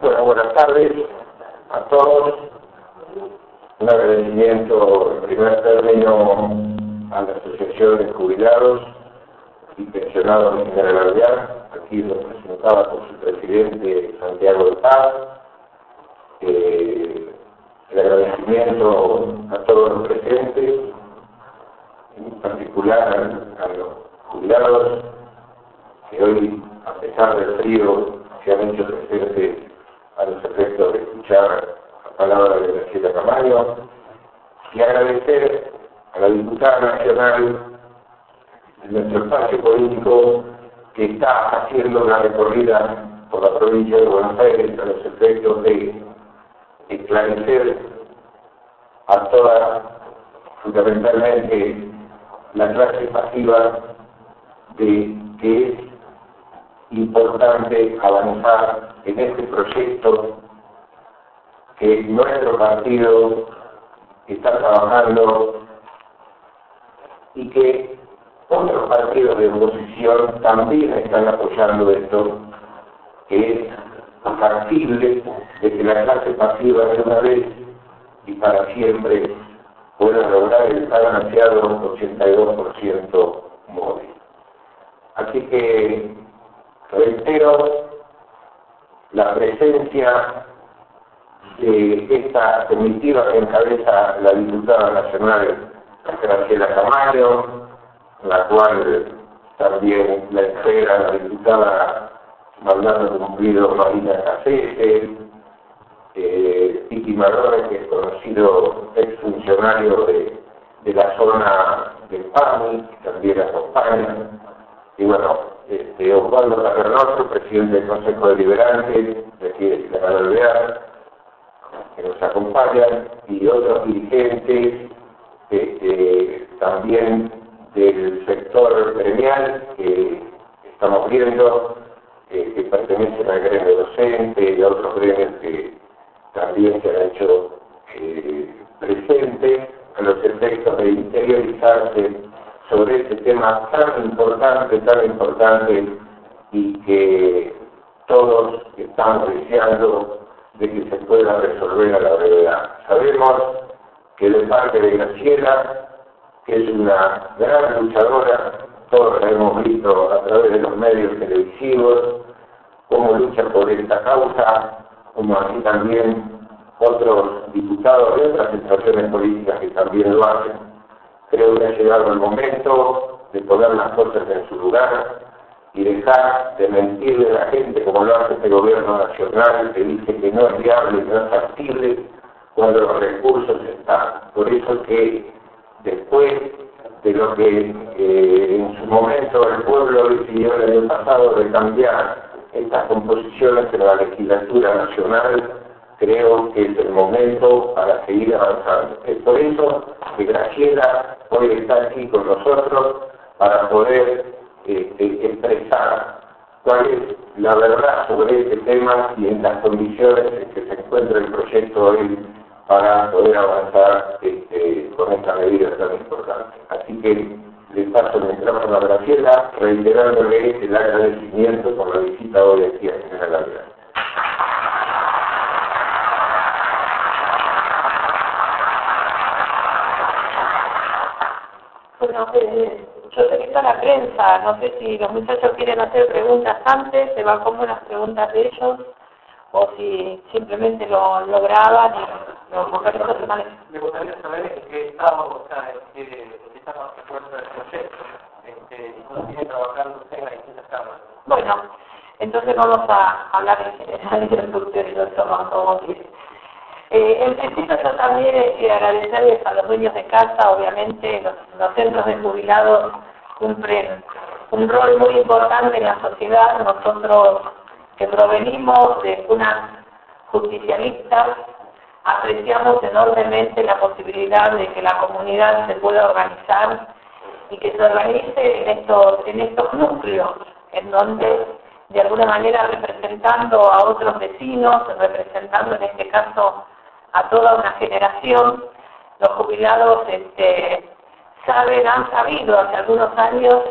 Bueno, buenas tardes a todos. Un agradecimiento en primer término a la Asociación de Jubilados y Pensionados en General aquí representada por su presidente Santiago de Paz. Eh, el agradecimiento a todos los presentes, en particular a los jubilados que hoy, pesar del frío, se han hecho presentes a los efectos de escuchar la palabra de Graciela Camaño y agradecer a la diputada nacional de nuestro espacio político que está haciendo una recorrida por la provincia de Buenos Aires a los efectos de esclarecer a toda, fundamentalmente, la clase pasiva de que es importante avanzar en este proyecto que nuestro partido está trabajando y que otros partidos de oposición también están apoyando esto, que es factible de que la clase pasiva de una vez y para siempre pueda lograr el tan ansiado 82% móvil. Así que reitero la presencia de esta comitiva que encabeza la diputada nacional Graciela Camayo, la cual también la espera la diputada Maldonado Cumplido Marina Cacete, eh, Titi Marrone, que es conocido exfuncionario de, de la zona del PAMI, que también acompaña, y bueno, este, Osvaldo Tabernoso, presidente del Consejo Deliberante de aquí de la que nos acompañan, y otros dirigentes, este, también del sector gremial que estamos viendo, eh, que pertenecen al gremio docente y a otros gremios que también se han hecho eh, presentes a los efectos de interiorizarse sobre este tema tan importante, tan importante y que todos estamos deseando de que se pueda resolver a la brevedad. Sabemos que de parte de Graciela que es una gran luchadora, todos la hemos visto a través de los medios televisivos, cómo lucha por esta causa, como así también otros diputados de otras situaciones políticas que también lo hacen. Creo que ha llegado el momento de poner las cosas en su lugar y dejar de mentirle a la gente como lo hace este gobierno nacional que dice que no es viable y no es factible cuando los recursos están. Por eso que después de lo que eh, en su momento el pueblo decidió el año pasado de cambiar estas composiciones en la legislatura nacional, creo que es el momento para seguir avanzando. Es por eso que Graciela hoy está aquí con nosotros para poder este, expresar cuál es la verdad sobre este tema y en las condiciones en que se encuentra el proyecto hoy para poder avanzar este, con esta medida tan importante. Así que le paso el micrófono a Graciela, reiterándole el agradecimiento por la visita hoy aquí a General Bueno, eh, yo sé que está la prensa, no sé si los muchachos quieren hacer preguntas antes, se van como las preguntas de ellos o si simplemente lo, lo graban y lo buscan personales. Me gustaría saber en qué estado, o sea, en qué estado se encuentra el proyecto, este, y cómo sigue trabajando usted en las distintas cámaras. Bueno, entonces vamos a hablar en general de la y los automóviles. Eh, en principio yo también eh, agradecerles a los dueños de casa, obviamente los, centros de jubilados cumplen un rol muy importante en la sociedad, nosotros que provenimos de una justicialista, apreciamos enormemente la posibilidad de que la comunidad se pueda organizar y que se organice en estos, en estos núcleos, en donde de alguna manera representando a otros vecinos, representando en este caso a toda una generación, los jubilados este, saben, han sabido hace algunos años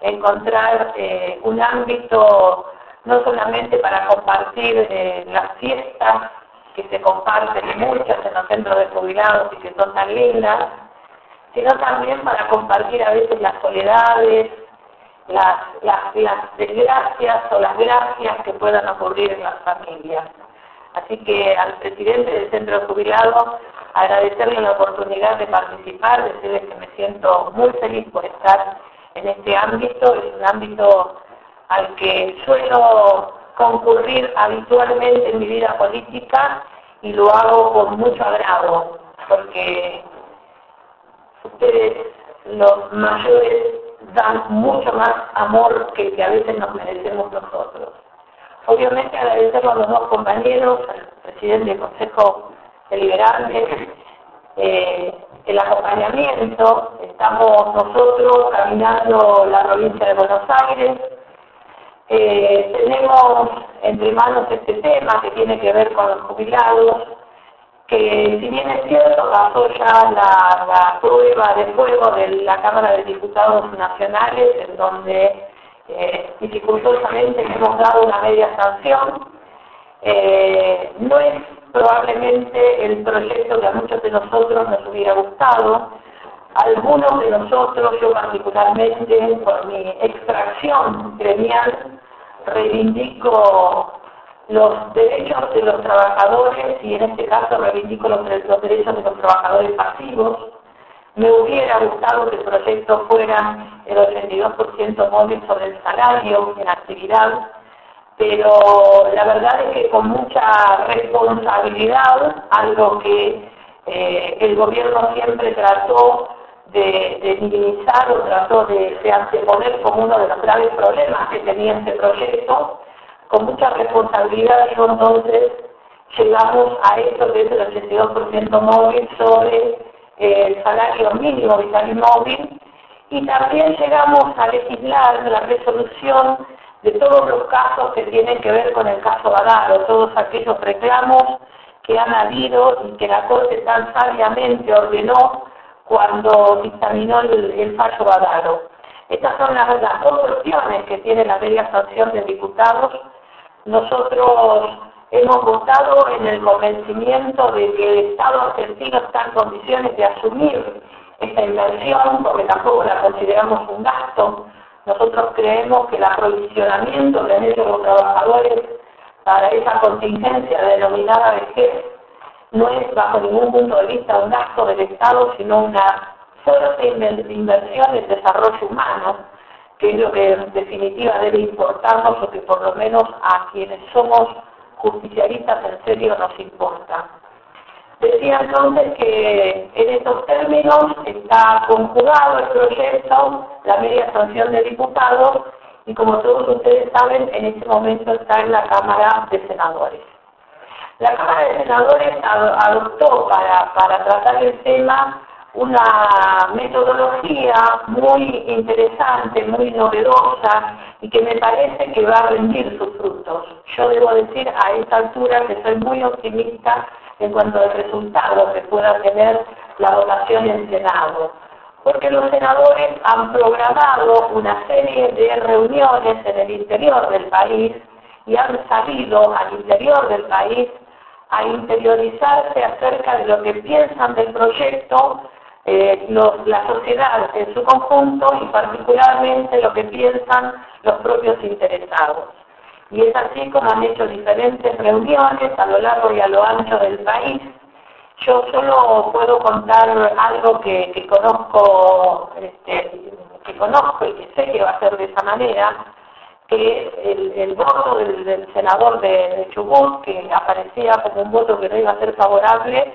encontrar eh, un ámbito no solamente para compartir eh, las fiestas que se comparten muchas en los centros de jubilados y que son tan lindas, sino también para compartir a veces las soledades, las, las, las desgracias o las gracias que puedan ocurrir en las familias. Así que al presidente del centro de jubilados agradecerle la oportunidad de participar, decirle que me siento muy feliz por estar en este ámbito, es un ámbito al que suelo concurrir habitualmente en mi vida política y lo hago con mucho agrado, porque ustedes, los mayores, dan mucho más amor que, que a veces nos merecemos nosotros. Obviamente agradecerlo a los dos compañeros, al presidente del Consejo Deliberante, eh, el acompañamiento, estamos nosotros caminando la provincia de Buenos Aires, eh, tenemos entre manos este tema que tiene que ver con los jubilados, que si bien es cierto pasó ya la, la prueba de fuego de la Cámara de Diputados Nacionales, en donde eh, hemos dado una media sanción, eh, no es probablemente el proyecto que a muchos de nosotros nos hubiera gustado. Algunos de nosotros, yo particularmente, por mi extracción gremial, reivindico los derechos de los trabajadores y en este caso reivindico los derechos de los trabajadores pasivos. Me hubiera gustado que el proyecto fuera el 82% móvil sobre el salario en actividad, pero la verdad es que con mucha responsabilidad, algo que eh, el gobierno siempre trató de, minimizar o trató de, de, anteponer como uno de los graves problemas que tenía este proyecto, con mucha responsabilidad y entonces llegamos a esto que es el 82% móvil sobre el salario mínimo vital y móvil y también llegamos a legislar la resolución de todos los casos que tienen que ver con el caso Badaro, todos aquellos reclamos que han habido y que la Corte tan sabiamente ordenó cuando dictaminó el, fallo Badaro. Estas son las, dos cuestiones que tiene la media sanción de diputados. Nosotros hemos votado en el convencimiento de que el Estado argentino está en condiciones de asumir esta inversión, porque tampoco la consideramos un gasto, nosotros creemos que el aprovisionamiento de los trabajadores para esa contingencia denominada vejez no es bajo ningún punto de vista un gasto del Estado, sino una fuerte inversión en desarrollo humano, que es lo que en definitiva debe importarnos o que por lo menos a quienes somos justicialistas en serio nos importa. Decía entonces que en estos términos está conjugado el proyecto, la media sanción de diputados, y como todos ustedes saben, en este momento está en la Cámara de Senadores. La Cámara de Senadores adoptó para, para tratar el tema una metodología muy interesante, muy novedosa y que me parece que va a rendir sus frutos. Yo debo decir a esta altura que soy muy optimista en cuanto al resultado que pueda tener la votación en Senado. Porque los senadores han programado una serie de reuniones en el interior del país y han salido al interior del país a interiorizarse acerca de lo que piensan del proyecto eh, la sociedad en su conjunto y particularmente lo que piensan los propios interesados. Y es así como han hecho diferentes reuniones a lo largo y a lo ancho del país. Yo solo puedo contar algo que, conozco, este, que conozco y que sé que va a ser de esa manera, que el, voto del, del senador de, de, Chubut, que aparecía como un voto que no iba a ser favorable,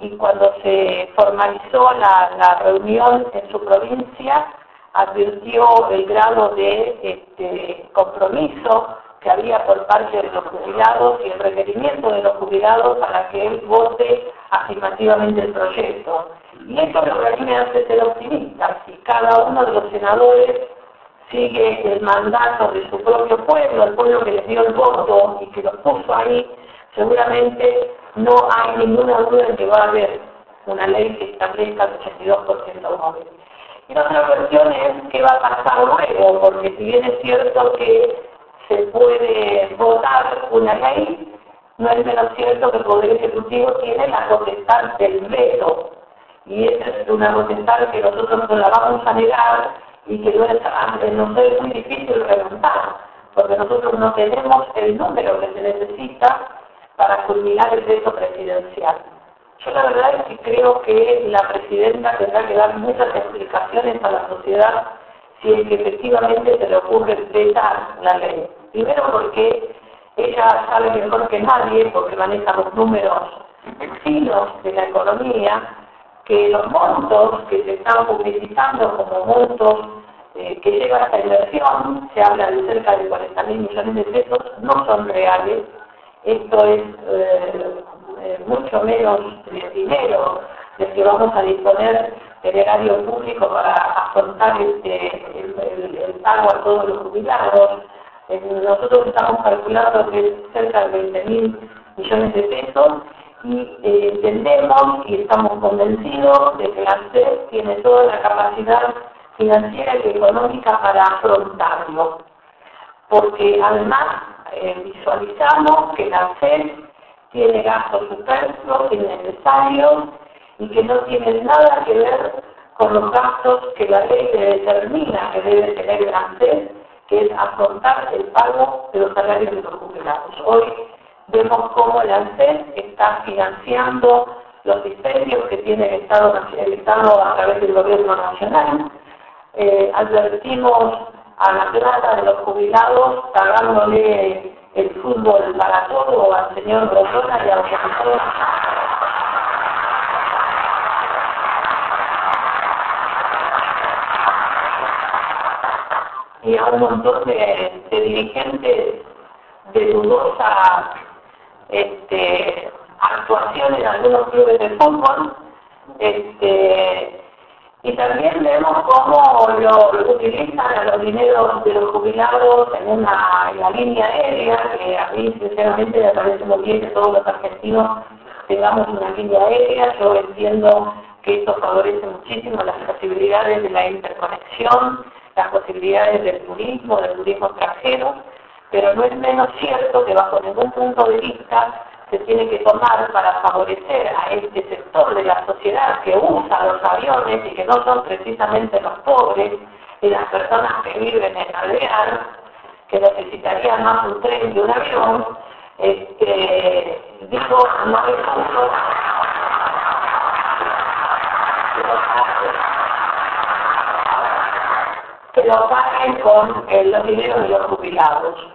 y cuando se formalizó la, reunión en su provincia, advirtió el grado de este, compromiso que había por parte de los jubilados y el requerimiento de los jubilados para que él vote afirmativamente el proyecto. Y esto es lo que a me hace ser optimista. Si cada uno de los senadores sigue el mandato de su propio pueblo, el pueblo que les dio el voto y que los puso ahí, seguramente no hay ninguna duda en que va a haber una ley que establezca el 82% móvil. Y otra cuestión es qué va a pasar luego, porque si bien es cierto que se puede votar una ley, no es menos cierto que el Poder Ejecutivo tiene la potestad del veto. Y esa es una potestad que nosotros no la vamos a negar y que no es, no es muy difícil remontar, porque nosotros no tenemos el número que se necesita para culminar el veto presidencial. Yo la verdad es que creo que la presidenta tendrá que dar muchas explicaciones a la sociedad si es que efectivamente se le ocurre vetar la ley. Primero porque ella sabe mejor que nadie, porque maneja los números finos de la economía, que los montos que se están publicitando como montos eh, que llevan a esta inversión, se habla de cerca de 40 mil millones de pesos, no son reales. Esto es eh, eh, mucho menos dinero del que vamos a disponer del erario público para afrontar este, el, pago a todos los jubilados. nosotros estamos calculando que cerca de 20 mil millones de pesos y eh, entendemos y estamos convencidos de que la SED tiene toda la capacidad financiera y económica para afrontarlo. Porque además eh, visualizamos que la SED tiene gastos superfluos, innecesarios y que no tienen nada que ver con los gastos que la ley determina que debe tener el ANSES, que es afrontar el pago de los salarios de los jubilados. Hoy vemos cómo el ANSES está financiando los dispendios que tiene el Estado, el a través del gobierno nacional. Eh, advertimos a la plata de los jubilados pagándole el fútbol para todo al señor Grosona y a los y a un montón de, dirigentes de dudosa este, actuación en algunos clubes de fútbol. Este, y también vemos cómo lo, utilizan a los dineros de los jubilados en una la línea aérea, que a mí sinceramente me parece muy bien que todos los argentinos tengamos una línea aérea. Yo entiendo que esto favorece muchísimo las posibilidades de la interconexión, las posibilidades del turismo, del turismo extranjero, pero no es menos cierto que bajo ningún punto de vista se tiene que tomar para favorecer a este sector de la sociedad que usa los aviones y que no son precisamente los pobres y las personas que viven en aldeas, que necesitarían más un tren y un avión, este, digo, no hay punto que lo paguen con eh, los dineros de los jubilados.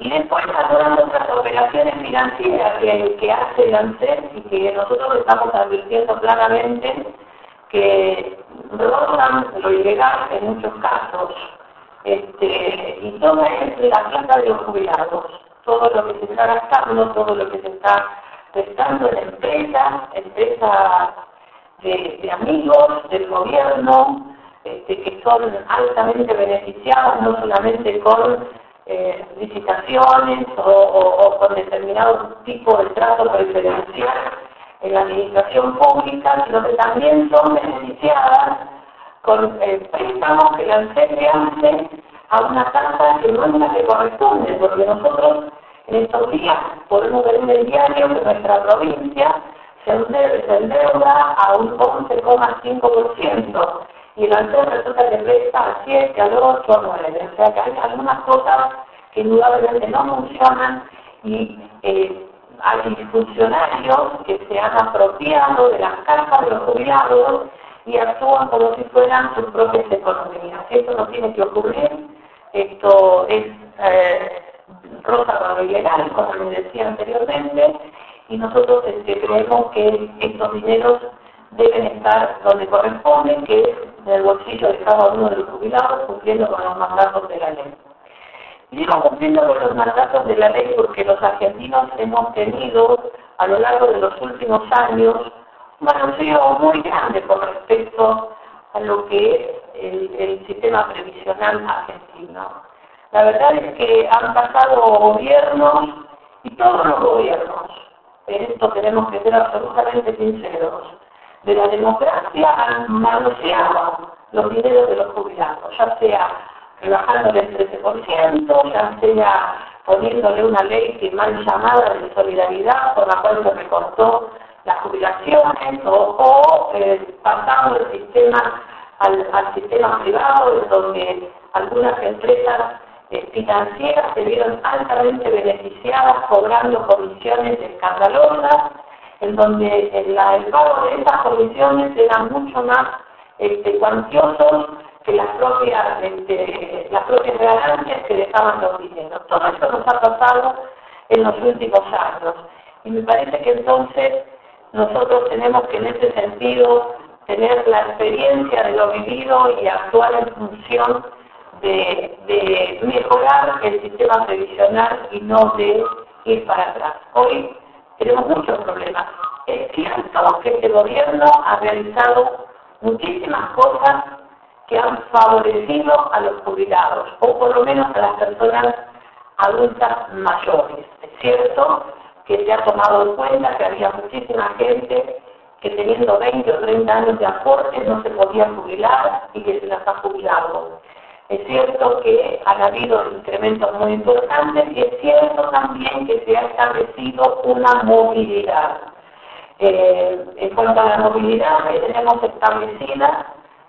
Y después están otras operaciones financieras que, que hace el ANSES y que nosotros estamos advirtiendo claramente que roban lo ilegal en muchos casos. Este, y todo es la plata de los jubilados. Todo lo que se está gastando, todo lo que se está prestando en empresas, empresas de, de amigos, del gobierno, este, que son altamente beneficiados, no solamente con eh, licitaciones o, con determinado tipo de trato preferencial en la administración pública, sino que también son beneficiadas con eh, préstamos que la ANSES hace a una tasa que no es que corresponde, porque nosotros en estos días podemos ver en el diario que nuestra provincia se endeuda a un 11,5% y el ANSES resulta que resta a 7, al 8, a 9. O sea que hay algunas cosas que indudablemente no funcionan y eh, hay funcionarios que se han apropiado de las cajas de los jubilados y actúan como si fueran sus propias economías. Esto no tiene que ocurrir, esto es eh, rosa para lo ilegal, como les decía anteriormente, y nosotros este, creemos que estos dineros deben estar donde corresponden, que es en el bolsillo de cada uno de los jubilados, cumpliendo con los mandatos de la ley. Digo cumpliendo con los mandatos de la ley porque los argentinos hemos tenido a lo largo de los últimos años un anuncio muy grande con respecto a lo que es el sistema previsional argentino. La verdad es que han pasado gobiernos y todos los gobiernos, en esto tenemos que ser absolutamente sinceros, de la democracia han manoseado los dineros de los jubilados, ya sea rebajándole el 13%, ya sea poniéndole una ley que mal llamada de solidaridad por la cual se recortó las jubilaciones o, eh, pasando el sistema al, sistema privado donde algunas empresas eh, financieras se vieron altamente beneficiadas cobrando comisiones escandalosas en donde el, el pago de estas comisiones eran mucho más este, cuantiosos que las propias, este, las propias ganancias que dejaban los dineros. Todo esto nos ha pasado en los últimos años. Y me parece que entonces nosotros tenemos que en ese sentido tener la experiencia de lo vivido y actuar en función de, de mejorar el sistema previsional y no de ir para atrás. Hoy tenemos muchos problemas. Es cierto que este gobierno ha realizado muchísimas cosas que han favorecido a los jubilados, o por lo menos a las personas adultas mayores. Es cierto que se ha tomado en cuenta que había muchísima gente que teniendo 20 o 30 años de aporte no se podía jubilar y que se las ha jubilado. Es cierto que han habido incrementos muy importantes y es cierto también que se ha establecido una movilidad. Eh, en cuanto a la movilidad que tenemos establecida,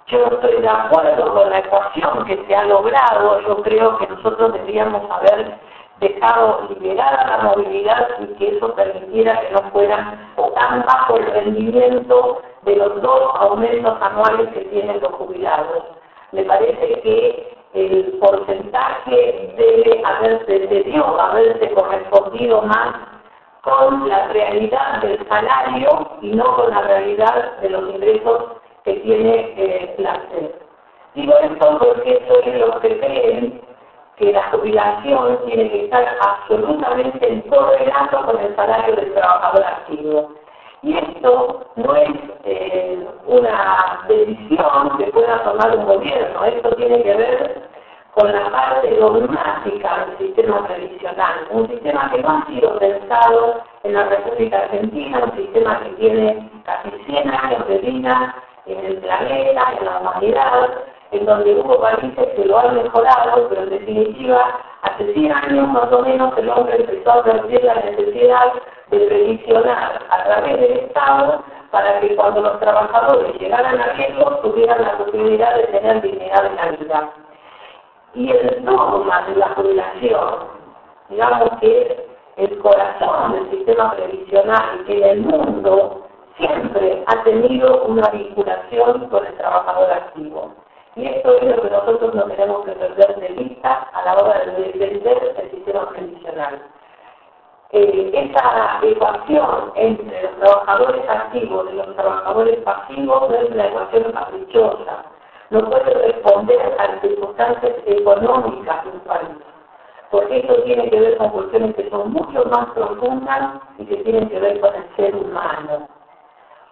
yo estoy de acuerdo con la ecuación que se ha logrado. Yo creo que nosotros deberíamos haber dejado liberada la movilidad y que eso permitiera que no fuera tan bajo el rendimiento de los dos aumentos anuales que tienen los jubilados me parece que el porcentaje debe haberse, debió haberse correspondido más con la realidad del salario y no con la realidad de los ingresos que tiene eh, la SED. Digo esto porque soy los que creen que la jubilación tiene que estar absolutamente en correlato con el salario del trabajador activo. Y esto no es eh, una decisión que pueda tomar un gobierno, esto tiene que ver con la parte dogmática del sistema tradicional, un sistema que no ha sido pensado en la República Argentina, un sistema que tiene casi 100 años de vida en el planeta, en la humanidad, en donde hubo países que lo han mejorado, pero en definitiva, hace 100 años más o menos el hombre empezó a perder la necesidad de previsionar a través del Estado para que cuando los trabajadores llegaran a riesgo tuvieran la posibilidad de tener dignidad en la vida. Y el dogma de la jubilación, digamos que es el corazón del sistema previsional en el mundo siempre ha tenido una vinculación con el trabajador activo. Y esto es lo que nosotros no tenemos que perder de vista a la hora de defender el sistema previsional. Eh, esa ecuación entre los trabajadores activos y los trabajadores pasivos es una ecuación caprichosa, no puede responder a las circunstancias económicas de un país, porque esto tiene que ver con cuestiones que son mucho más profundas y que tienen que ver con el ser humano.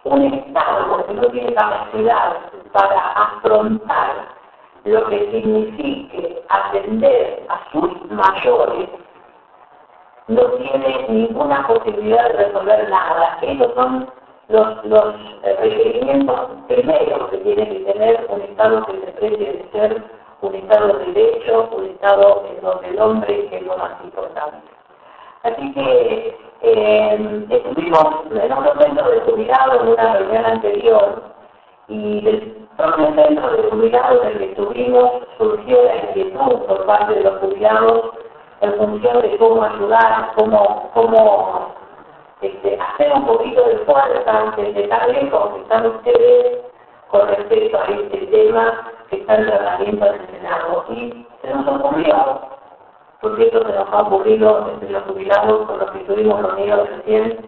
Un Estado que no tiene capacidad para afrontar lo que signifique atender a sus mayores, no tiene ninguna posibilidad de resolver nada. Esos son los, los requerimientos primeros que tiene que tener un Estado que se precie de ser un Estado de derecho, un Estado en donde el hombre es lo más importante. Así que eh, estuvimos en un centro de jubilados en una reunión anterior y del propio centro de jubilados en el que estuvimos surgió la inquietud por parte de los jubilados en función de cómo ayudar, cómo, cómo este, hacer un poquito de fuerza, tan lejos están ustedes con respecto a este tema que está en tratamiento del Senado. Y se nos ocurrió porque eso se nos ha ocurrido entre los jubilados con los que estuvimos reunidos recién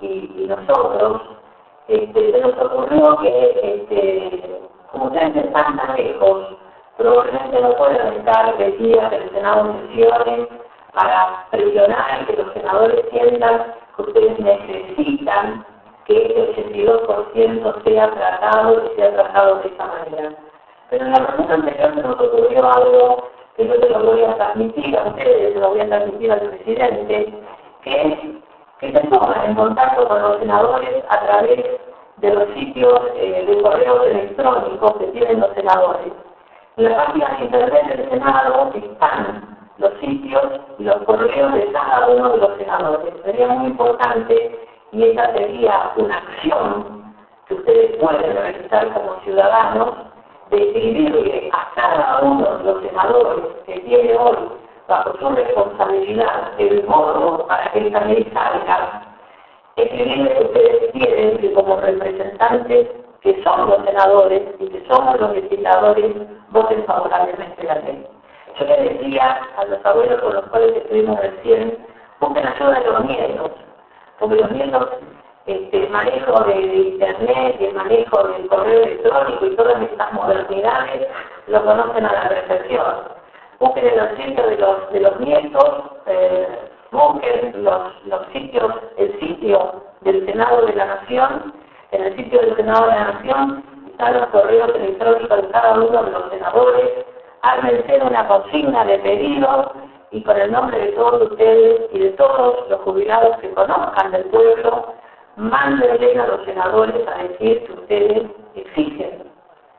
y, y nosotros, este, se nos ocurrió que, este, como ustedes están tan lejos, probablemente no pueden día que el Senado mencione para presionar que los senadores sientan que ustedes necesitan que ese 82% sea tratado y sea tratado de esta manera. Pero en la reunión anterior nos ocurrió algo que yo te lo voy a transmitir a ustedes, lo voy a transmitir al presidente, que es que se pongan en contacto con los senadores a través de los sitios eh, de correos electrónicos que tienen los senadores. Página de internet del Senado están los sitios y los correos de cada uno de los senadores. Sería muy importante y esa sería una acción que ustedes pueden realizar como ciudadanos de escribirle a cada uno de los senadores que tiene hoy bajo su responsabilidad el modo para que también salga, escribirle que ustedes quieren que como representantes que son los senadores y que somos los legisladores voten favorablemente la ley. Yo le decía a los abuelos con los cuales estuvimos recién, busquen ayuda de los nietos, porque los nietos, este, el manejo de, internet, el manejo del correo electrónico y todas estas modernidades, lo conocen a la perfección. Busquen en los sitios de los, de nietos, eh, busquen los sitios, el sitio del Senado de la Nación, en el sitio del Senado de la Nación están los correos electrónicos de cada uno de los senadores, ármense una consigna de pedido y con el nombre de todos ustedes y de todos los jubilados que conozcan del pueblo, mándenle a los senadores a decir que ustedes exigen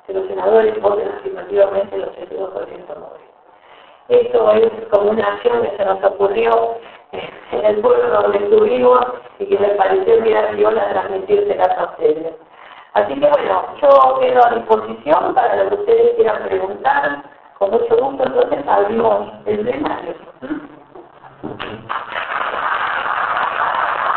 que los senadores voten afirmativamente los 82% móviles. Esto es como una acción que se nos ocurrió en el pueblo donde estuvimos y que me pareció que era viola transmitírselas a ustedes. Así que bueno, yo quedo a disposición para lo que ustedes quieran preguntar. Con mucho gusto, entonces abrimos el plenario.